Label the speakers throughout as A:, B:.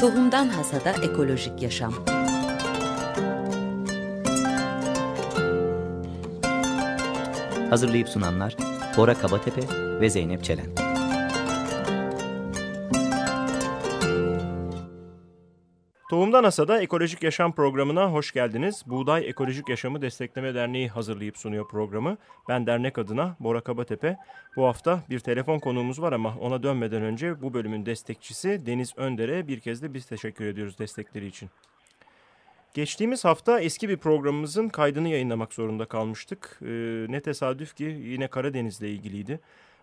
A: Tohumdan Hasada Ekolojik Yaşam
B: Hazırlayıp sunanlar Bora Kabatepe ve Zeynep Çelen.
C: Tohumdan Asada Ekolojik Yaşam programına hoş geldiniz. Buğday Ekolojik Yaşamı Destekleme Derneği hazırlayıp sunuyor programı. Ben dernek adına Bora Kabatepe. Bu hafta bir telefon konuğumuz var ama ona dönmeden önce bu bölümün destekçisi Deniz Önder'e bir kez de biz teşekkür ediyoruz destekleri için. Geçtiğimiz hafta eski bir programımızın kaydını yayınlamak zorunda kalmıştık. Ee, ne tesadüf ki yine Karadeniz'le ilgiliydi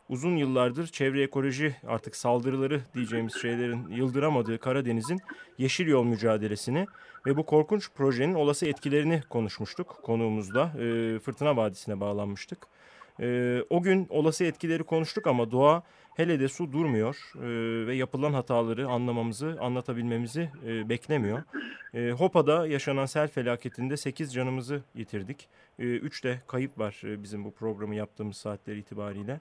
C: uzun yıllardır çevre ekoloji artık saldırıları diyeceğimiz şeylerin yıldıramadığı Karadeniz'in yeşil yol mücadelesini ve bu korkunç projenin olası etkilerini konuşmuştuk konuğumuzla. E, Fırtına Vadisi'ne bağlanmıştık. E, o gün olası etkileri konuştuk ama doğa hele de su durmuyor e, ve yapılan hataları anlamamızı, anlatabilmemizi e, beklemiyor. E, Hopa'da yaşanan sel felaketinde 8 canımızı yitirdik. E, 3 de kayıp var e, bizim bu programı yaptığımız saatler itibariyle.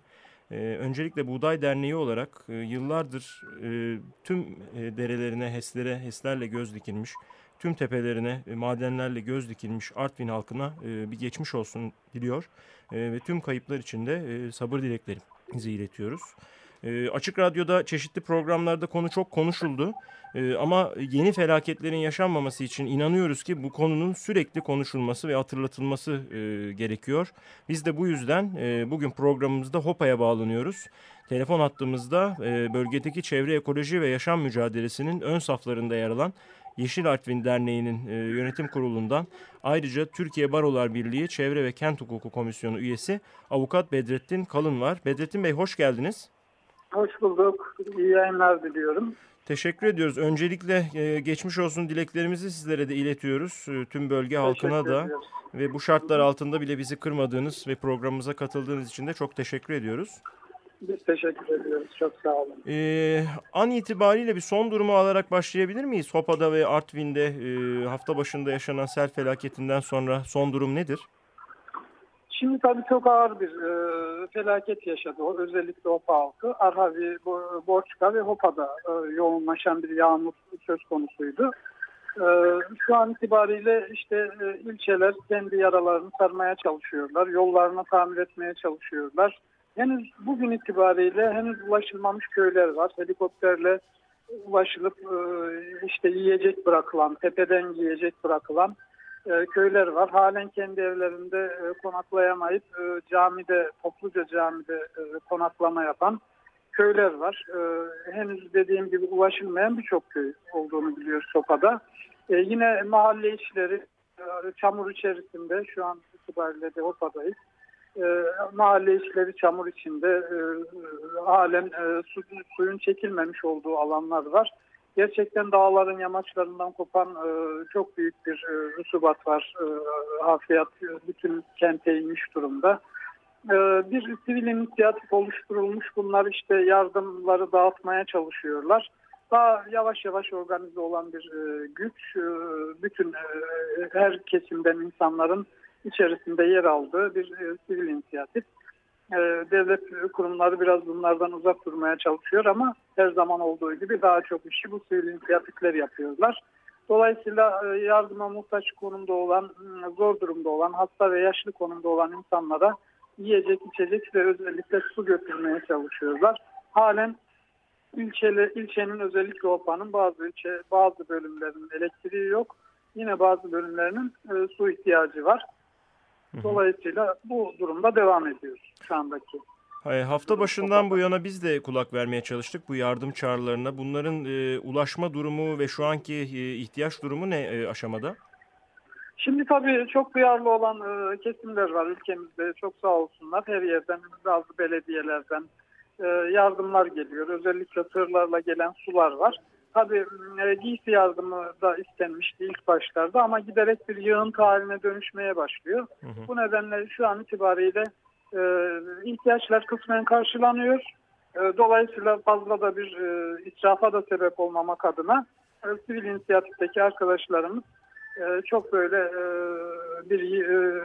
C: E, öncelikle Buğday Derneği olarak e, yıllardır e, tüm e, derelerine, HES'lere, HES'lerle göz dikilmiş, tüm tepelerine e, madenlerle göz dikilmiş Artvin halkına e, bir geçmiş olsun diliyor. E, ve tüm kayıplar için de e, sabır dileklerimizi iletiyoruz. E, Açık Radyo'da çeşitli programlarda konu çok konuşuldu. E, ama yeni felaketlerin yaşanmaması için inanıyoruz ki bu konunun sürekli konuşulması ve hatırlatılması e, gerekiyor. Biz de bu yüzden e, bugün programımızda HOPA'ya bağlanıyoruz. Telefon hattımızda e, bölgedeki çevre ekoloji ve yaşam mücadelesinin ön saflarında yer alan Yeşil Artvin Derneği'nin e, yönetim kurulundan ayrıca Türkiye Barolar Birliği Çevre ve Kent Hukuku Komisyonu üyesi avukat Bedrettin Kalın var. Bedrettin Bey hoş geldiniz.
D: Hoş bulduk. İyi yayınlar diliyorum.
C: Teşekkür ediyoruz. Öncelikle e, geçmiş olsun dileklerimizi sizlere de iletiyoruz. E, tüm bölge halkına da ediyoruz. ve bu şartlar altında bile bizi kırmadığınız ve programımıza katıldığınız için de çok teşekkür ediyoruz.
D: Biz teşekkür ediyoruz. Çok sağ olun.
C: Ee, an itibariyle bir son durumu alarak başlayabilir miyiz? Hopa'da ve Artvin'de e, hafta başında yaşanan sel felaketinden sonra son durum nedir?
D: Şimdi tabii çok ağır bir e, felaket yaşadı özellikle Hopa halkı. Arhavi, Borçka ve Hopa'da e, yoğunlaşan bir yağmur söz konusuydu. E, şu an itibariyle işte e, ilçeler kendi yaralarını sarmaya çalışıyorlar. Yollarını tamir etmeye çalışıyorlar. Henüz bugün itibariyle henüz ulaşılmamış köyler var. Helikopterle ulaşılıp e, işte yiyecek bırakılan, tepeden yiyecek bırakılan e, köyler var. Halen kendi evlerinde e, konaklayamayıp e, camide, topluca camide konaklama yapan köyler var. Henüz dediğim gibi ulaşılmayan birçok köy olduğunu biliyoruz Sopa'da. Yine mahalle işleri çamur içerisinde şu an itibariyle de Hopa'dayız. Mahalle işleri çamur içinde halen su, suyun çekilmemiş olduğu alanlar var gerçekten dağların yamaçlarından kopan e, çok büyük bir e, rusubat var. E, hafriyat bütün kente inmiş durumda. E, bir sivil inisiyatif oluşturulmuş. Bunlar işte yardımları dağıtmaya çalışıyorlar. Daha yavaş yavaş organize olan bir e, güç, e, bütün e, her kesimden insanların içerisinde yer aldığı bir e, sivil inisiyatif. Ee, devlet kurumları biraz bunlardan uzak durmaya çalışıyor ama her zaman olduğu gibi daha çok işi bu sivil inisiyatifler yapıyorlar. Dolayısıyla e, yardıma muhtaç konumda olan, zor durumda olan, hasta ve yaşlı konumda olan insanlara yiyecek, içecek ve özellikle su götürmeye çalışıyorlar. Halen ilçeli, ilçenin özellikle OPA'nın bazı ilçe, bazı bölümlerinin elektriği yok. Yine bazı bölümlerinin e, su ihtiyacı var. Dolayısıyla bu durumda devam ediyoruz şu andaki.
C: Hayır, hafta başından bu yana biz de kulak vermeye çalıştık bu yardım çağrılarına. Bunların e, ulaşma durumu ve şu anki e, ihtiyaç durumu ne e, aşamada?
D: Şimdi tabii çok duyarlı olan e, kesimler var ülkemizde. Çok sağ olsunlar. Her yerden, bazı belediyelerden e, yardımlar geliyor. Özellikle tırlarla gelen sular var. Tabii e, giysi yardımı da istenmişti ilk başlarda ama giderek bir yığın haline dönüşmeye başlıyor. Hı hı. Bu nedenle şu an itibariyle e, ihtiyaçlar kısmen karşılanıyor. E, dolayısıyla fazla da bir e, israfa da sebep olmamak adına e, sivil inisiyatifteki arkadaşlarımız çok böyle e, bir, e,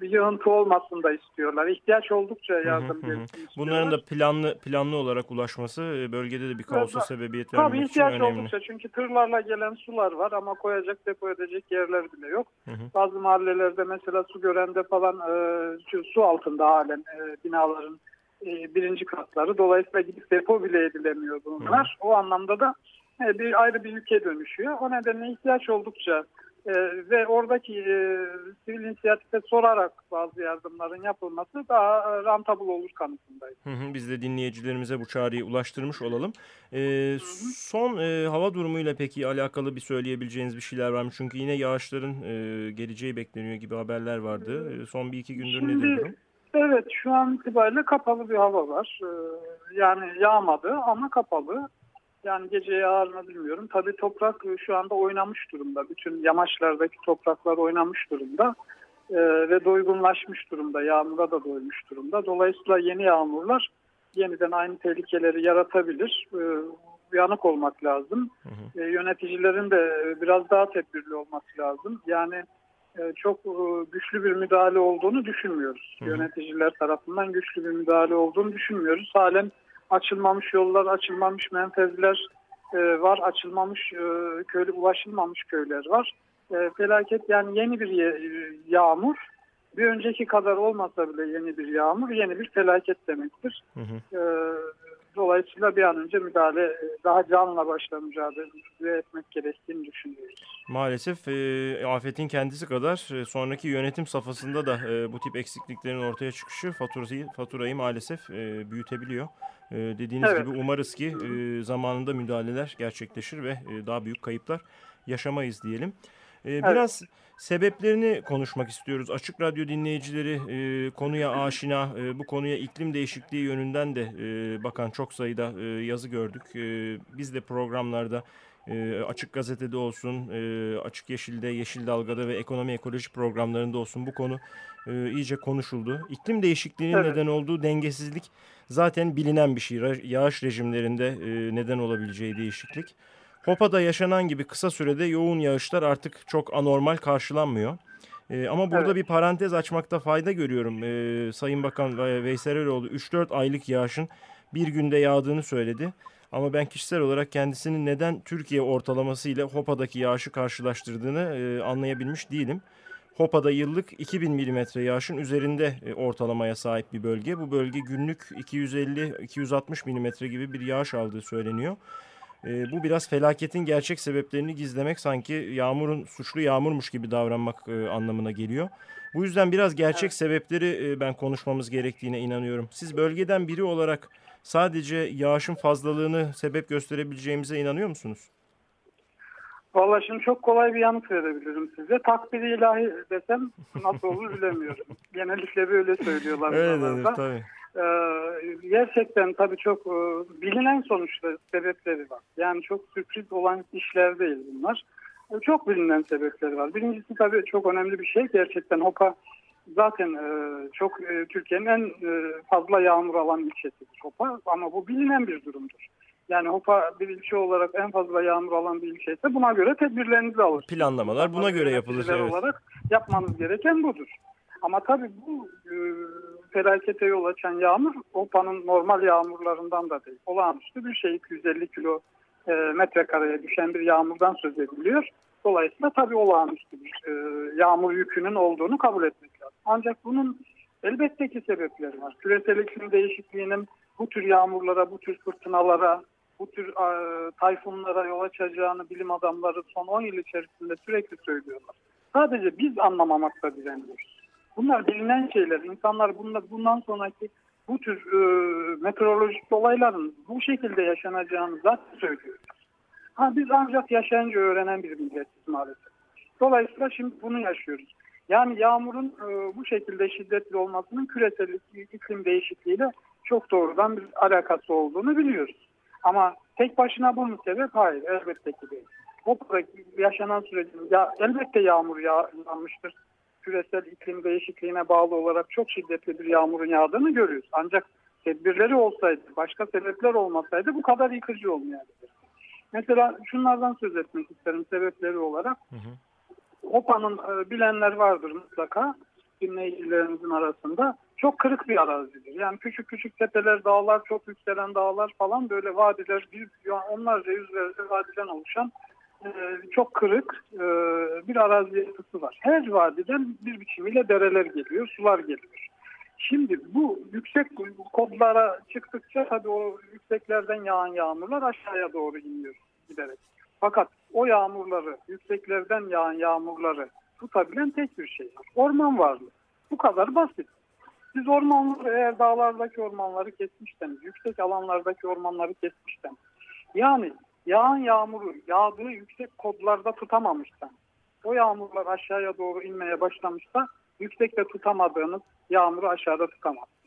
D: bir yığıntı olmasını da istiyorlar. İhtiyaç oldukça yardım
C: Hı hı hı.
D: gelsin
C: Bunların da planlı planlı olarak ulaşması e, bölgede de bir kaosa
D: Evet,
C: sebebiyet
D: Tabii
C: vermek için
D: ihtiyaç
C: önemli.
D: oldukça çünkü tırlarla gelen sular var ama koyacak depo edecek yerler bile yok.
C: Hı hı.
D: Bazı mahallelerde mesela su görende falan e, su altında halen e, binaların e, birinci katları. Dolayısıyla gidip depo bile edilemiyor bunlar. O anlamda da e, bir ayrı bir ülke dönüşüyor. O nedenle ihtiyaç oldukça e, ve oradaki e, sivil inisiyatife sorarak bazı yardımların yapılması daha e, rentable olur kanısındayım.
C: Hı hı, Biz de dinleyicilerimize bu çağrıyı ulaştırmış olalım. Ee, son e, hava durumuyla peki alakalı bir söyleyebileceğiniz bir şeyler var mı? Çünkü yine yağışların e, geleceği bekleniyor gibi haberler vardı. E, son bir iki gündür
D: Şimdi-
C: nedir durum?
D: Evet şu an itibariyle kapalı bir hava var. Ee, yani yağmadı ama kapalı. Yani gece yağar mı bilmiyorum. Tabii toprak e, şu anda oynamış durumda. Bütün yamaçlardaki topraklar oynamış durumda. Ee, ve doygunlaşmış durumda. Yağmura da doymuş durumda. Dolayısıyla yeni yağmurlar yeniden aynı tehlikeleri yaratabilir. Ee, uyanık olmak lazım.
C: Hı hı.
D: Ee, yöneticilerin de biraz daha tedbirli olması lazım. Yani e, çok e, güçlü bir müdahale olduğunu düşünmüyoruz.
C: Hı hı.
D: Yöneticiler tarafından güçlü bir müdahale olduğunu düşünmüyoruz. Halen açılmamış yollar, açılmamış menfezler e, var, açılmamış e, köylü, ulaşılmamış köyler var. E, Felaket yani yeni bir ye- yağmur, bir önceki kadar olmasa bile yeni bir yağmur, yeni bir felaket demektir.
C: Hı hı.
D: E, Dolayısıyla bir an önce müdahale, e, daha canla başla mücadele etmek gerektiğini düşünüyoruz.
C: Maalesef e, afetin kendisi kadar e, sonraki yönetim safhasında da e, bu tip eksikliklerin ortaya çıkışı faturayı, faturayı maalesef e, büyütebiliyor. E, dediğiniz
D: Evet.
C: gibi umarız ki e, zamanında müdahaleler gerçekleşir ve e, daha büyük kayıplar yaşamayız diyelim. E, biraz sebeplerini konuşmak istiyoruz. Açık Radyo dinleyicileri e, konuya aşina, e, bu konuya iklim değişikliği yönünden de e, bakan çok sayıda e, yazı gördük. E, biz de programlarda e, Açık Gazete'de olsun, e, Açık Yeşil'de, Yeşil Dalga'da ve ekonomi ekoloji programlarında olsun bu konu e, iyice konuşuldu. İklim değişikliğinin
D: Evet.
C: neden olduğu dengesizlik zaten bilinen bir şey. Yağış rejimlerinde e, neden olabileceği değişiklik. Hopa'da yaşanan gibi kısa sürede yoğun yağışlar artık çok anormal karşılanmıyor. E, ama burada
D: Evet.
C: bir parantez açmakta fayda görüyorum. E, Sayın Bakan Ve- Veysel Eroğlu 3-4 aylık yağışın bir günde yağdığını söyledi. Ama ben kişisel olarak kendisinin neden Türkiye ortalaması ile Hopa'daki yağışı karşılaştırdığını e, anlayabilmiş değilim. Hopa'da yıllık 2000 milimetre yağışın üzerinde e, ortalamaya sahip bir bölge. Bu bölge günlük 250-260 milimetre gibi bir yağış aldığı söyleniyor. E, bu biraz felaketin gerçek sebeplerini gizlemek sanki yağmurun suçlu yağmurmuş gibi davranmak e, anlamına geliyor. Bu yüzden biraz gerçek sebepleri e, ben konuşmamız gerektiğine inanıyorum. Siz bölgeden biri olarak sadece yağışın fazlalığını sebep gösterebileceğimize inanıyor musunuz?
D: Vallahi şimdi çok kolay bir yanıt verebilirim size. Takdiri ilahi desem nasıl olur bilemiyorum. Genellikle böyle söylüyorlar.
C: Öyle denir tabii.
D: Ee, gerçekten tabii çok e, bilinen sonuçta sebepleri var. Yani çok sürpriz olan işler değil bunlar. E, çok bilinen sebepleri var. Birincisi tabii çok önemli bir şey. Gerçekten Hopa zaten e, çok e, Türkiye'nin en e, fazla yağmur alan ilçesidir Hopa. Ama bu bilinen bir durumdur. Yani Hopa bir ilçe olarak en fazla yağmur alan bir ilçe ise buna göre tedbirlerinizi alır.
C: Planlamalar buna göre yapılır. Evet.
D: olarak yapmanız gereken budur. Ama tabii bu e, felakete yol açan yağmur Hopa'nın normal yağmurlarından da değil. Olağanüstü bir şey 250 kilo e, metrekareye düşen bir yağmurdan söz ediliyor. Dolayısıyla tabii olağanüstü bir e, yağmur yükünün olduğunu kabul etmek lazım. Ancak bunun elbette ki sebepleri var. Küresel iklim değişikliğinin bu tür yağmurlara, bu tür fırtınalara, bu tür e, tayfunlara yol açacağını bilim adamları son 10 yıl içerisinde sürekli söylüyorlar. Sadece biz anlamamakta direniyoruz. Bunlar bilinen şeyler. İnsanlar bunlar, bundan sonraki bu tür e, meteorolojik olayların bu şekilde yaşanacağını zaten söylüyoruz. Ha, biz ancak yaşayınca öğrenen bir milletiz maalesef. Dolayısıyla şimdi bunu yaşıyoruz. Yani yağmurun e, bu şekilde şiddetli olmasının küresel iklim değişikliğiyle çok doğrudan bir alakası olduğunu biliyoruz. Ama tek başına bu mu sebep? Hayır, elbette ki değil. Hopa'daki yaşanan sürecin ya, elbette yağmur yağ, yağmıştır. Küresel iklim değişikliğine bağlı olarak çok şiddetli bir yağmurun yağdığını görüyoruz. Ancak tedbirleri olsaydı, başka sebepler olmasaydı bu kadar yıkıcı olmayabilirdi. Mesela şunlardan söz etmek isterim sebepleri olarak.
C: Hı hı.
D: Hopa'nın e, bilenler vardır mutlaka dinleyicilerimizin arasında. Çok kırık bir arazidir. Yani küçük küçük tepeler, dağlar, çok yükselen dağlar falan böyle vadiler, büyük, onlarca yüzlerce vadiden oluşan çok kırık e, bir arazi yapısı var. Her vadiden bir biçimiyle dereler geliyor, sular geliyor. Şimdi bu yüksek kodlara çıktıkça tabii o yükseklerden yağan yağmurlar aşağıya doğru iniyor giderek. Fakat o yağmurları, yükseklerden yağan yağmurları tutabilen tek bir şey var. Orman varlığı. Bu kadar basit. Siz ormanları eğer dağlardaki ormanları kesmişseniz, yüksek alanlardaki ormanları kesmişseniz, yani yağan yağmuru yağdığı yüksek kodlarda tutamamışsan, o yağmurlar aşağıya doğru inmeye başlamışsa yüksekte tutamadığınız yağmuru aşağıda tutamazsınız.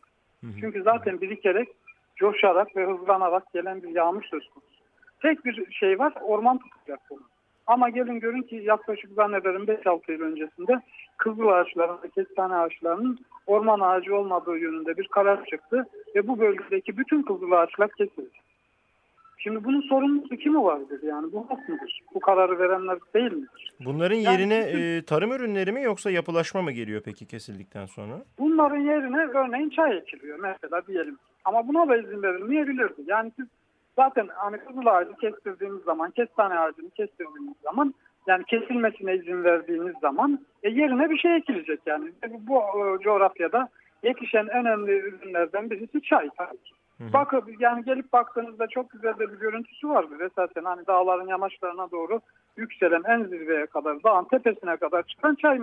D: Çünkü zaten birikerek, coşarak ve hızlanarak gelen bir yağmur söz konusu. Tek bir şey var, orman tutacak bunu. Ama gelin görün ki yaklaşık zannederim 5-6 yıl öncesinde kızıl ağaçların, kestane ağaçlarının orman ağacı olmadığı yönünde bir karar çıktı ve bu bölgedeki bütün kızıl ağaçlar kesildi. Şimdi bunun sorumlusu kimi vardır yani bu halk mıdır? Bu kararı verenler değil midir?
C: Bunların yerine yani, e, tarım ürünleri mi yoksa yapılaşma mı geliyor peki kesildikten sonra?
D: Bunların yerine örneğin çay ekiliyor mesela diyelim. Ama buna da izin verilmeyebilirdi. Yani siz zaten hani kızıl ağacı kestirdiğimiz zaman, kestane ağacını kestirdiğimiz zaman yani kesilmesine izin verdiğiniz zaman e, yerine bir şey ekilecek yani. Bu, bu e, coğrafyada yetişen önemli ürünlerden birisi çay tabii ki. Bakın yani gelip baktığınızda çok güzel de bir görüntüsü vardır esasen hani dağların yamaçlarına doğru yükselen en zirveye kadar dağın tepesine kadar çıkan çay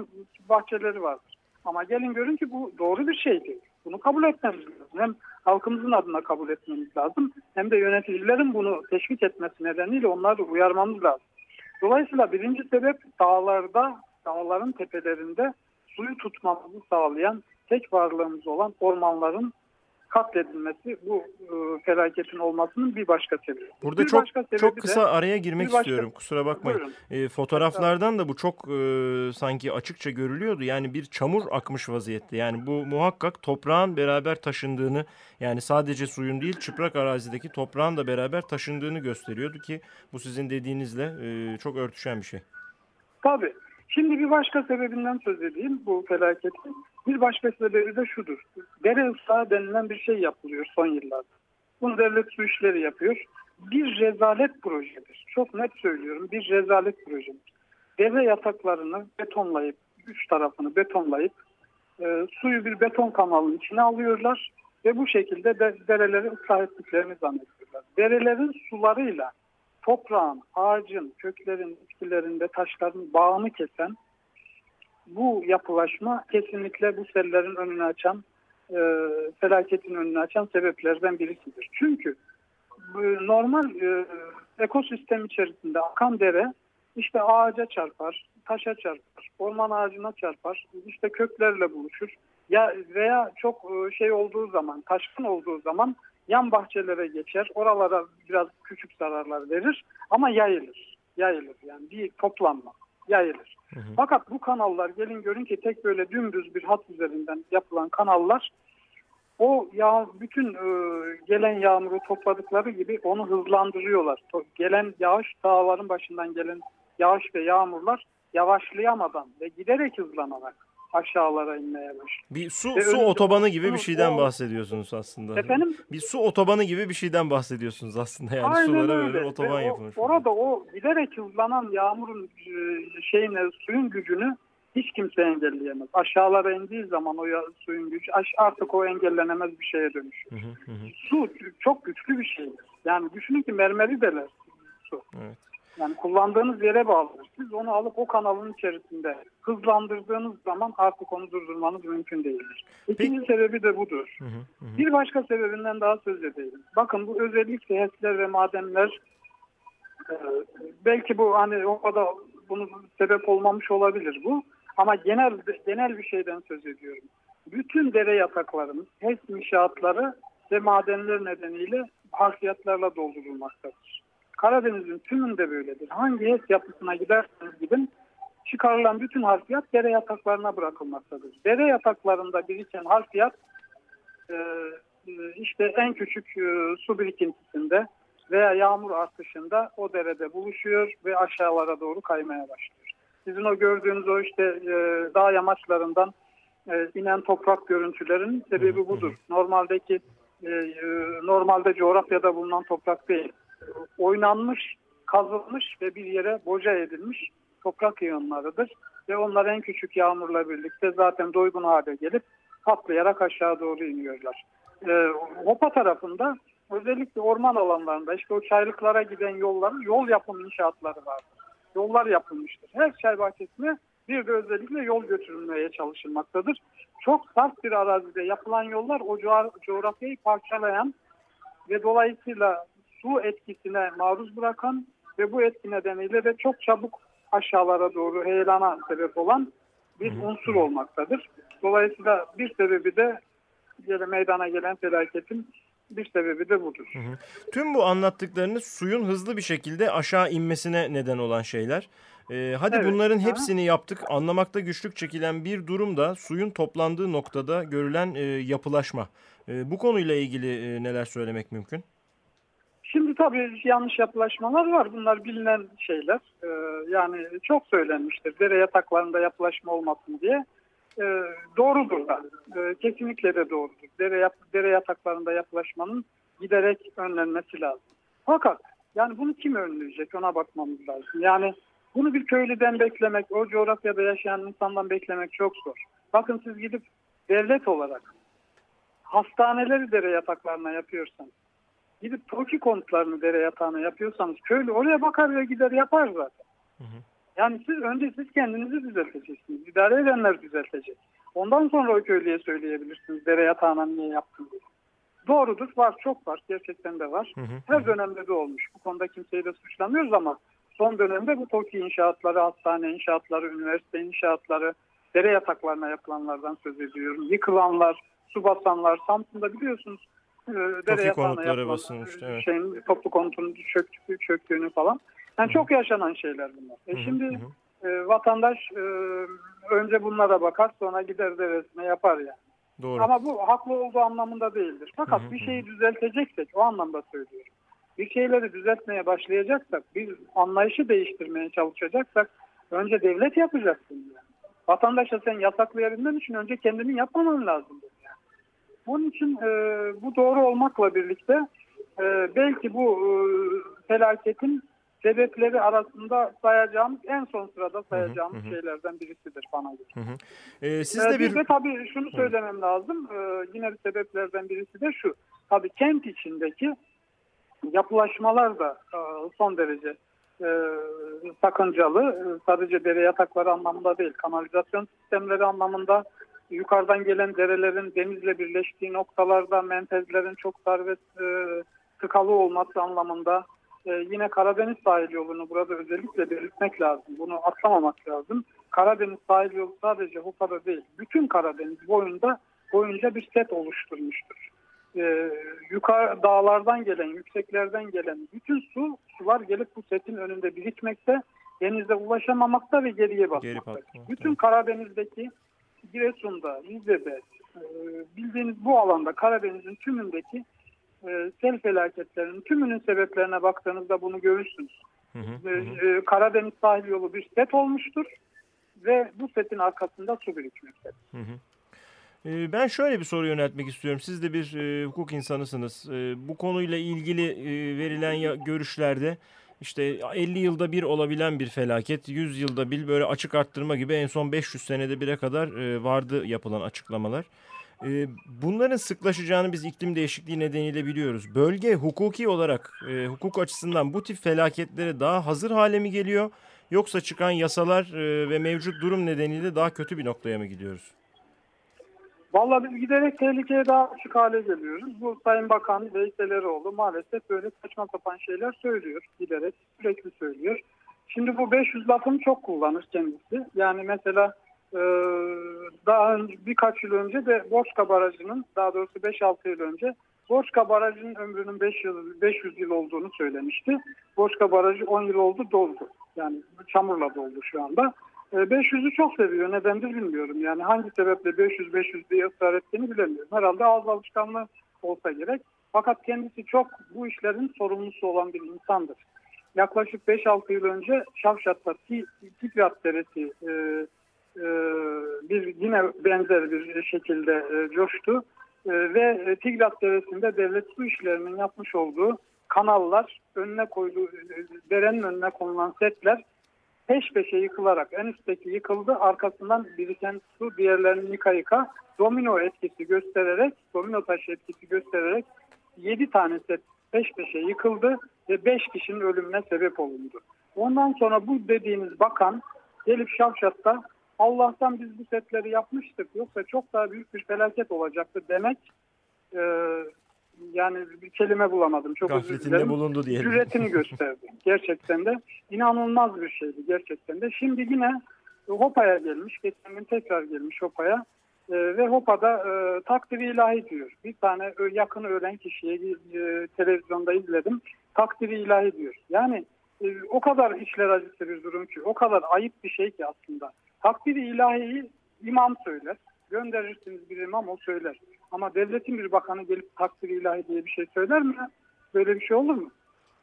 D: bahçeleri vardır. Ama gelin görün ki bu doğru bir şey değil. Bunu kabul etmemiz lazım. Hem halkımızın adına kabul etmemiz lazım hem de yöneticilerin bunu teşvik etmesi nedeniyle onları uyarmamız lazım. Dolayısıyla birinci sebep dağlarda, dağların tepelerinde suyu tutmamızı sağlayan tek varlığımız olan ormanların katledilmesi bu e, felaketin olmasının bir başka sebebi.
C: Burada bir çok çok kısa de, araya girmek başka, istiyorum. Kusura bakmayın. E, fotoğraflardan da bu çok e, sanki açıkça görülüyordu. Yani bir çamur akmış vaziyette. Yani bu muhakkak toprağın beraber taşındığını yani sadece suyun değil çıprak arazideki toprağın da beraber taşındığını gösteriyordu ki bu sizin dediğinizle e, çok örtüşen bir şey.
D: Tabii. Şimdi bir başka sebebinden söz edeyim bu felaketin. Bir başka sebebi de şudur. Dere ıslahı denilen bir şey yapılıyor son yıllarda. Bunu devlet su işleri yapıyor. Bir rezalet projedir. Çok net söylüyorum bir rezalet projedir. Dere yataklarını betonlayıp, üç tarafını betonlayıp e, suyu bir beton kanalının içine alıyorlar ve bu şekilde de dereleri ıslah ettiklerini zannediyorlar. Derelerin sularıyla toprağın, ağacın, köklerin, bitkilerinde taşların bağını kesen bu yapılaşma kesinlikle bu sellerin önünü açan, e, felaketin önünü açan sebeplerden birisidir. Çünkü normal e, ekosistem içerisinde akan dere işte ağaca çarpar, taşa çarpar, orman ağacına çarpar, işte köklerle buluşur. Ya veya çok e, şey olduğu zaman, taşkın olduğu zaman yan bahçelere geçer. Oralara biraz küçük zararlar verir ama yayılır. Yayılır yani bir toplanma yayılır. Hı hı. Fakat bu kanallar gelin görün ki tek böyle dümdüz bir hat üzerinden yapılan kanallar o yağ bütün e, gelen yağmuru topladıkları gibi onu hızlandırıyorlar. Gelen yağış dağların başından gelen yağış ve yağmurlar yavaşlayamadan ve giderek hızlanarak aşağılara inmeye başlıyor.
C: Bir su, su otobanı gibi bir şeyden o, bahsediyorsunuz aslında.
D: Efendim?
C: Bir su otobanı gibi bir şeyden bahsediyorsunuz aslında. Yani Aynen sulara öyle. böyle otoban Ve yapılmış.
D: orada o giderek hızlanan yağmurun e, şeyine, suyun gücünü hiç kimse engelleyemez. Aşağılara indiği zaman o suyun gücü artık o engellenemez bir şeye dönüşür. Hı hı hı. Su çok güçlü bir şey. Yani düşünün ki mermeri deler su. Evet. Yani kullandığınız yere bağlıdır. Siz onu alıp o kanalın içerisinde hızlandırdığınız zaman artık onu durdurmanız mümkün değildir. İkinci Peki. sebebi de budur. Hı hı hı. Bir başka sebebinden daha söz edeyim. Bakın bu özellikle HES'ler ve madenler e, belki bu hani o kadar bunun sebep olmamış olabilir bu. Ama genel genel bir şeyden söz ediyorum. Bütün dere yataklarımız, HES inşaatları ve madenler nedeniyle harfiyatlarla doldurulmaktadır. Karadeniz'in tümünde böyledir. Hangi HES yapısına giderseniz gidin çıkarılan bütün harfiyat dere yataklarına bırakılmaktadır. Dere yataklarında biriken harfiyat e, işte en küçük e, su birikintisinde veya yağmur artışında o derede buluşuyor ve aşağılara doğru kaymaya başlıyor. Sizin o gördüğünüz o işte e, dağ yamaçlarından e, inen toprak görüntülerinin sebebi budur. Normaldeki e, e, normalde coğrafyada bulunan toprak değil. Oynanmış, kazılmış ve bir yere boca edilmiş toprak yığınlarıdır. Ve onlar en küçük yağmurla birlikte zaten doygun hale gelip patlayarak aşağı doğru iniyorlar. E, Hopa tarafında özellikle orman alanlarında işte o çaylıklara giden yolların yol yapım inşaatları vardır. Yollar yapılmıştır. Her çay bahçesine bir de özellikle yol götürülmeye çalışılmaktadır. Çok sert bir arazide yapılan yollar o coğrafyayı parçalayan ve dolayısıyla su etkisine maruz bırakan ve bu etki nedeniyle de çok çabuk aşağılara doğru heyelana sebep olan bir unsur olmaktadır. Dolayısıyla bir sebebi de meydana gelen felaketin bir sebebi de budur. Hı hı.
C: Tüm bu anlattıklarınız suyun hızlı bir şekilde aşağı inmesine neden olan şeyler. Ee, hadi evet, bunların ha. hepsini yaptık. Anlamakta güçlük çekilen bir durum da suyun toplandığı noktada görülen e, yapılaşma. E, bu konuyla ilgili e, neler söylemek mümkün?
D: Şimdi tabii yanlış yapılaşmalar var. Bunlar bilinen şeyler. Ee, yani çok söylenmiştir. Dere yataklarında yapılaşma olmasın diye. Ee, doğrudur da. Ee, kesinlikle de doğrudur. Dere, yap, dere yataklarında yapılaşmanın giderek önlenmesi lazım. Fakat yani bunu kim önleyecek ona bakmamız lazım. Yani bunu bir köylüden beklemek, o coğrafyada yaşayan insandan beklemek çok zor. Bakın siz gidip devlet olarak hastaneleri dere yataklarına yapıyorsanız, gidip TOKİ konutlarını dere yatağına yapıyorsanız köylü oraya bakar ve gider yapar zaten. Hı hı. Yani siz önce siz kendinizi düzelteceksiniz. İdare edenler düzeltecek. Ondan sonra o köylüye söyleyebilirsiniz dere yatağına niye yaptın diye. Doğrudur var çok var gerçekten de var. Hı hı. Her dönemde de olmuş. Bu konuda kimseyi de suçlamıyoruz ama son dönemde bu TOKİ inşaatları, hastane inşaatları, üniversite inşaatları, dere yataklarına yapılanlardan söz ediyorum. Yıkılanlar, su basanlar, Samsun'da biliyorsunuz
C: e, dere yatağına yapılan basılmıştı, evet.
D: şeyin, toplu konutun çöktüğü, çöktüğünü falan. Yani hı. çok yaşanan şeyler bunlar. E hı hı. şimdi E, vatandaş e, önce bunlara bakar sonra gider deresine yapar yani. Doğru. Ama bu haklı olduğu anlamında değildir. Fakat hı hı. bir şeyi düzelteceksek o anlamda söylüyorum bir şeyleri düzeltmeye başlayacaksak, bir anlayışı değiştirmeye çalışacaksak önce devlet yapacak bunu. Yani. Vatandaşa sen yasaklayabilmen için önce kendini yapmaman lazım. Bunun için e, bu doğru olmakla birlikte e, belki bu e, felaketin sebepleri arasında sayacağımız en son sırada sayacağımız hı hı. şeylerden birisidir bana göre. Hı hı. Ee, siz de bir... bir de tabii şunu söylemem lazım. Ee, yine bir sebeplerden birisi de şu. Tabii kent içindeki yapılaşmalar da e, son derece e, sakıncalı. E, sadece dere yatakları anlamında değil, kanalizasyon sistemleri anlamında yukarıdan gelen derelerin denizle birleştiği noktalarda menfezlerin çok dar ve e, tıkalı olması anlamında e, yine Karadeniz sahil yolunu burada özellikle belirtmek lazım. Bunu atlamamak lazım. Karadeniz sahil yolu sadece Hopa'da değil, bütün Karadeniz boyunda boyunca bir set oluşturmuştur e, yukarı dağlardan gelen, yükseklerden gelen bütün su sular gelip bu setin önünde birikmekte, denize ulaşamamakta ve geriye basmakta. Geri bütün Karadeniz'deki Giresun'da, Rize'de e, bildiğiniz bu alanda Karadeniz'in tümündeki e, sel felaketlerinin tümünün sebeplerine baktığınızda bunu görürsünüz. Hı hı, hı. E, Karadeniz sahil yolu bir set olmuştur ve bu setin arkasında su birikmektedir. Hı hı.
C: Ben şöyle bir soru yöneltmek istiyorum. Siz de bir e, hukuk insanısınız. E, bu konuyla ilgili e, verilen ya, görüşlerde işte 50 yılda bir olabilen bir felaket, 100 yılda bir böyle açık arttırma gibi en son 500 senede bire kadar e, vardı yapılan açıklamalar. E, bunların sıklaşacağını biz iklim değişikliği nedeniyle biliyoruz. Bölge hukuki olarak, e, hukuk açısından bu tip felaketlere daha hazır hale mi geliyor? Yoksa çıkan yasalar ve mevcut durum nedeniyle daha kötü bir noktaya mı gidiyoruz?
D: Valla biz giderek tehlikeye daha açık hale geliyoruz. Bu Sayın Bakan Veysel Eroğlu maalesef böyle saçma sapan şeyler söylüyor. Giderek sürekli söylüyor. Şimdi bu 500 lafını çok kullanır kendisi. Yani mesela e, daha önce, birkaç yıl önce de Borçka Barajı'nın daha doğrusu 5-6 yıl önce Borçka Barajı'nın ömrünün 5 yıl, 500 yıl olduğunu söylemişti. Borçka Barajı 10 yıl oldu doldu. Yani çamurla doldu şu anda. 500'ü e, çok seviyor. Nedendir bilmiyorum. Yani hangi sebeple 500-500 diye ısrar ettiğini bilemiyorum. Herhalde ağız alışkanlığı olsa gerek. Fakat kendisi çok bu işlerin sorumlusu olan bir insandır. yaklaşık 5-6 yıl önce Şavşat'ta Tikrat Deresi e, e, bir yine benzer bir şekilde e, coştu. E, ve Tigrat Deresi'nde devlet su işlerinin yapmış olduğu kanallar önüne koyduğu derenin önüne konulan setler peş peşe yıkılarak en üstteki yıkıldı arkasından biriken su diğerlerini yıka yıka domino etkisi göstererek domino taşı etkisi göstererek 7 tane set peş peşe yıkıldı ve 5 kişinin ölümüne sebep olundu. Ondan sonra bu dediğiniz bakan gelip Şavşat'ta Allah'tan biz bu setleri yapmıştık yoksa çok daha büyük bir felaket olacaktı demek e, yani bir kelime bulamadım. Çok
C: Gafletinde
D: özür dilerim.
C: bulundu diyelim.
D: Cüretini gösterdi. Gerçekten de inanılmaz bir şeydi gerçekten de. Şimdi yine Hopa'ya gelmiş. Geçen gün tekrar gelmiş Hopa'ya. E, ve Hopa'da e, takdiri ilahi diyor. Bir tane yakın ölen kişiye e, televizyonda izledim. Takdiri ilahi diyor. Yani e, o kadar içler acısı bir durum ki, o kadar ayıp bir şey ki aslında. Takdiri ilahiyi imam söyler. Gönderirsiniz bir imam o söyler. Ama devletin bir bakanı gelip takdiri ilahi diye bir şey söyler mi? Böyle bir şey olur mu?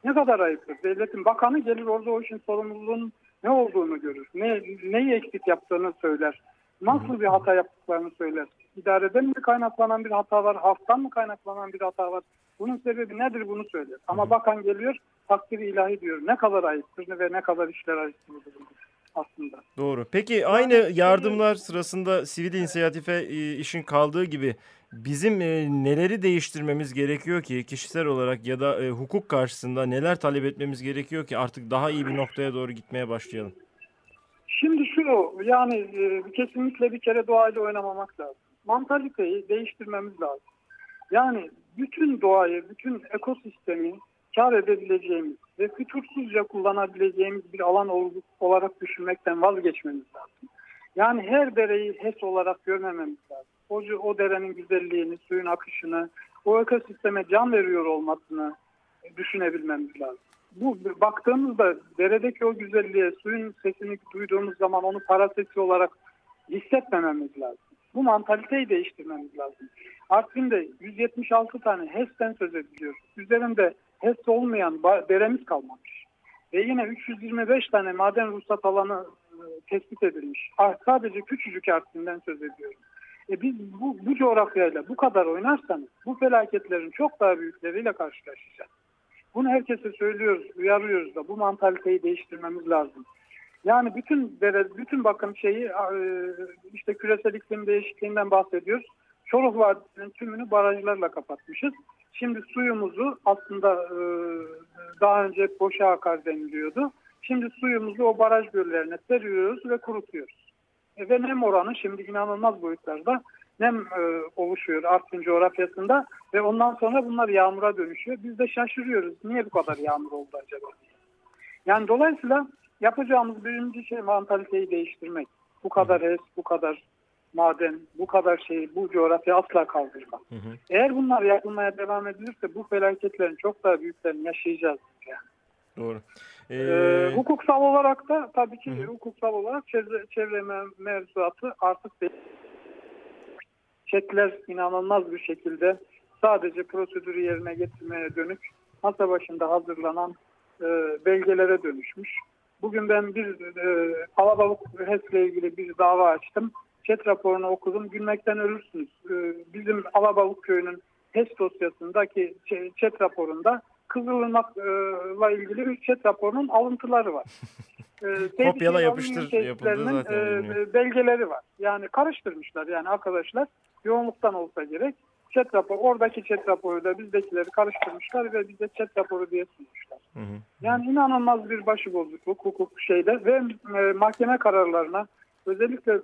D: Ne kadar ayıptır. Devletin bakanı gelir orada o işin sorumluluğunun ne olduğunu görür. Ne, neyi eksik yaptığını söyler. Nasıl bir hata yaptıklarını söyler. İdareden mi kaynaklanan bir hata var? Halktan mı kaynaklanan bir hata var? Bunun sebebi nedir bunu söyler. Ama bakan geliyor takdiri ilahi diyor. Ne kadar ayıptır ve ne kadar işler acısı aslında.
C: Doğru. Peki aynı yardımlar sırasında sivil inisiyatife e, işin kaldığı gibi bizim e, neleri değiştirmemiz gerekiyor ki kişisel olarak ya da e, hukuk karşısında neler talep etmemiz gerekiyor ki artık daha iyi bir noktaya doğru gitmeye başlayalım?
D: Şimdi şu yani e, kesinlikle bir kere doğayla oynamamak lazım. Mantaliteyi değiştirmemiz lazım. Yani bütün doğayı, bütün ekosistemi kar edebileceğimiz ve fütursuzca kullanabileceğimiz bir alan olarak düşünmekten vazgeçmemiz lazım. Yani her dereyi HES olarak görmememiz lazım. O, o derenin güzelliğini, suyun akışını, o ekosisteme can veriyor olmasını düşünebilmemiz lazım. Bu baktığımızda deredeki o güzelliğe, suyun sesini duyduğumuz zaman onu para sesi olarak hissetmememiz lazım. Bu mantaliteyi değiştirmemiz lazım. Artvin'de 176 tane HES'ten söz ediliyor. Üzerinde HES olmayan deremiz kalmamış. Ve yine 325 tane maden ruhsat alanı e, tespit edilmiş. Ah, sadece küçücük Artvin'den söz ediyorum. E biz bu, bu coğrafyayla bu kadar oynarsanız bu felaketlerin çok daha büyükleriyle karşılaşacağız. Bunu herkese söylüyoruz, uyarıyoruz da bu mantaliteyi değiştirmemiz lazım. Yani bütün bütün bakın şeyi e, işte küresel iklim değişikliğinden bahsediyoruz. Çoruh Vadisi'nin tümünü barajlarla kapatmışız. Şimdi suyumuzu aslında e, daha önce boşa akar deniliyordu. Şimdi suyumuzu o baraj göllerine seriyoruz ve kurutuyoruz. E, ve nem oranı şimdi inanılmaz boyutlarda nem e, oluşuyor Artvin coğrafyasında ve ondan sonra bunlar yağmura dönüşüyor. Biz de şaşırıyoruz. Niye bu kadar yağmur oldu acaba? Yani dolayısıyla yapacağımız birinci şey mantaliteyi değiştirmek. Bu kadar HES, bu kadar maden, bu kadar şeyi bu coğrafya asla kaldırmaz. Hı hı. Eğer bunlar yapılmaya devam edilirse bu felaketlerin çok daha büyüklerini yaşayacağız. Yani.
C: Doğru.
D: Ee... Ee, hukuksal olarak da tabii ki hı hı. hukuksal olarak çevre, çevre mevzuatı artık değil. Çekler inanılmaz bir şekilde sadece prosedürü yerine getirmeye dönük masa başında hazırlanan e, belgelere dönüşmüş. Bugün ben bir e, Alabalık HES'le ilgili bir dava açtım. Chat raporunu okudum. Gülmekten ölürsünüz. Ee, bizim Alabalık Köyü'nün HES dosyasındaki chat raporunda Kızılırmak'la ilgili bir chat raporunun alıntıları var.
C: Ee, Kopyala yapıştır yapıldı zaten.
D: E, belgeleri var. Yani karıştırmışlar yani arkadaşlar. Yoğunluktan olsa gerek. Chat rapor, oradaki chat raporu da bizdekileri karıştırmışlar ve bize chat raporu diye sunmuşlar. Hı hı. Yani inanılmaz bir başıbozukluk hukuk şeyde ve e, mahkeme kararlarına özellikle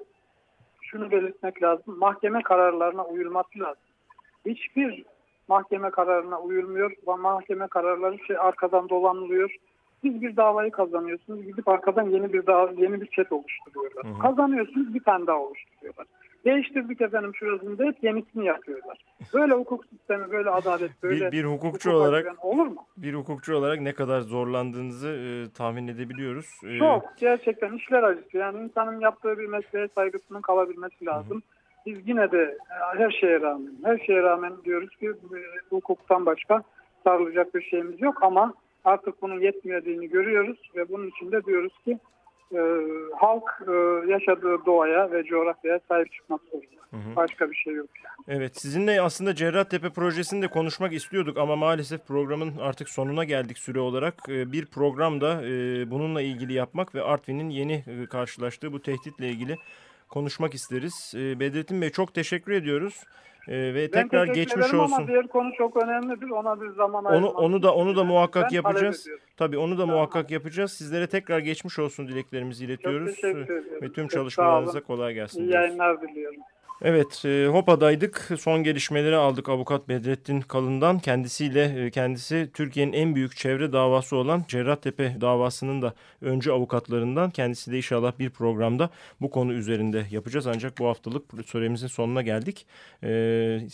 D: şunu belirtmek lazım. Mahkeme kararlarına uyulması lazım. Hiçbir mahkeme kararına uyulmuyor. Mahkeme kararları şey arkadan dolanılıyor. Siz bir davayı kazanıyorsunuz. Gidip arkadan yeni bir dava, yeni bir chat oluşturuyorlar. Hı hı. Kazanıyorsunuz bir tane daha oluşturuyorlar. Değiştirdik efendim şurasını hep yenisini yapıyorlar. Böyle hukuk sistemi, böyle adalet, böyle
C: bir, bir hukukçu hukuk olarak olur mu? Bir hukukçu olarak ne kadar zorlandığınızı e, tahmin edebiliyoruz.
D: E, Çok gerçekten işler acısı. Yani insanın yaptığı bir mesleğe saygısının kalabilmesi lazım. Hı hı. Biz yine de e, her şeye rağmen, her şeye rağmen diyoruz ki e, hukuktan başka sarılacak bir şeyimiz yok ama artık bunun yetmediğini görüyoruz ve bunun için de diyoruz ki e, halk e, yaşadığı doğaya ve coğrafyaya sahip çıkmak zorunda. Hı hı. Başka bir şey yok.
C: Yani. Evet sizinle aslında Cerrahtepe projesini de konuşmak istiyorduk ama maalesef programın artık sonuna geldik süre olarak. E, bir programda e, bununla ilgili yapmak ve Artvin'in yeni e, karşılaştığı bu tehditle ilgili konuşmak isteriz. Bedrettin Bey çok teşekkür ediyoruz. Ee, ve ben tekrar geçmiş olsun. Ama
D: diğer konu çok önemlidir. Ona bir zaman
C: onu onu da onu da muhakkak ben yapacağız. Tabii onu da tamam. muhakkak yapacağız. Sizlere tekrar geçmiş olsun dileklerimizi iletiyoruz. Teşekkür ederim. Ve tüm çalışmalarınıza kolay gelsin.
D: İyi yayınlar diliyorum.
C: Evet, e, HOPA'daydık. Son gelişmeleri aldık avukat Bedrettin Kalın'dan. Kendisiyle, e, kendisi Türkiye'nin en büyük çevre davası olan Cerrahtepe davasının da öncü avukatlarından. Kendisi de inşallah bir programda bu konu üzerinde yapacağız. Ancak bu haftalık süremizin sonuna geldik. E,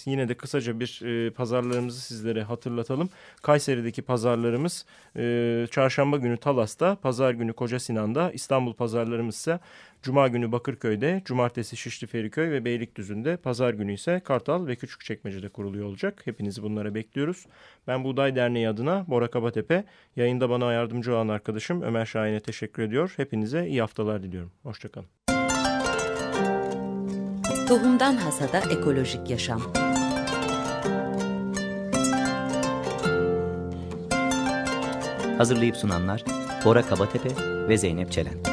C: yine de kısaca bir e, pazarlarımızı sizlere hatırlatalım. Kayseri'deki pazarlarımız e, çarşamba günü Talas'ta, pazar günü Koca Sinan'da, İstanbul pazarlarımız ise Cuma günü Bakırköy'de, cumartesi Şişli Feriköy ve Beylikdüzü'nde, pazar günü ise Kartal ve Küçükçekmece'de kuruluyor olacak. Hepinizi bunlara bekliyoruz. Ben Buğday Derneği adına Bora Kabatepe, yayında bana yardımcı olan arkadaşım Ömer Şahin'e teşekkür ediyor. Hepinize iyi haftalar diliyorum. Hoşçakalın.
A: Tohumdan Hasada Ekolojik Yaşam
B: Hazırlayıp sunanlar Bora Kabatepe ve Zeynep Çelen.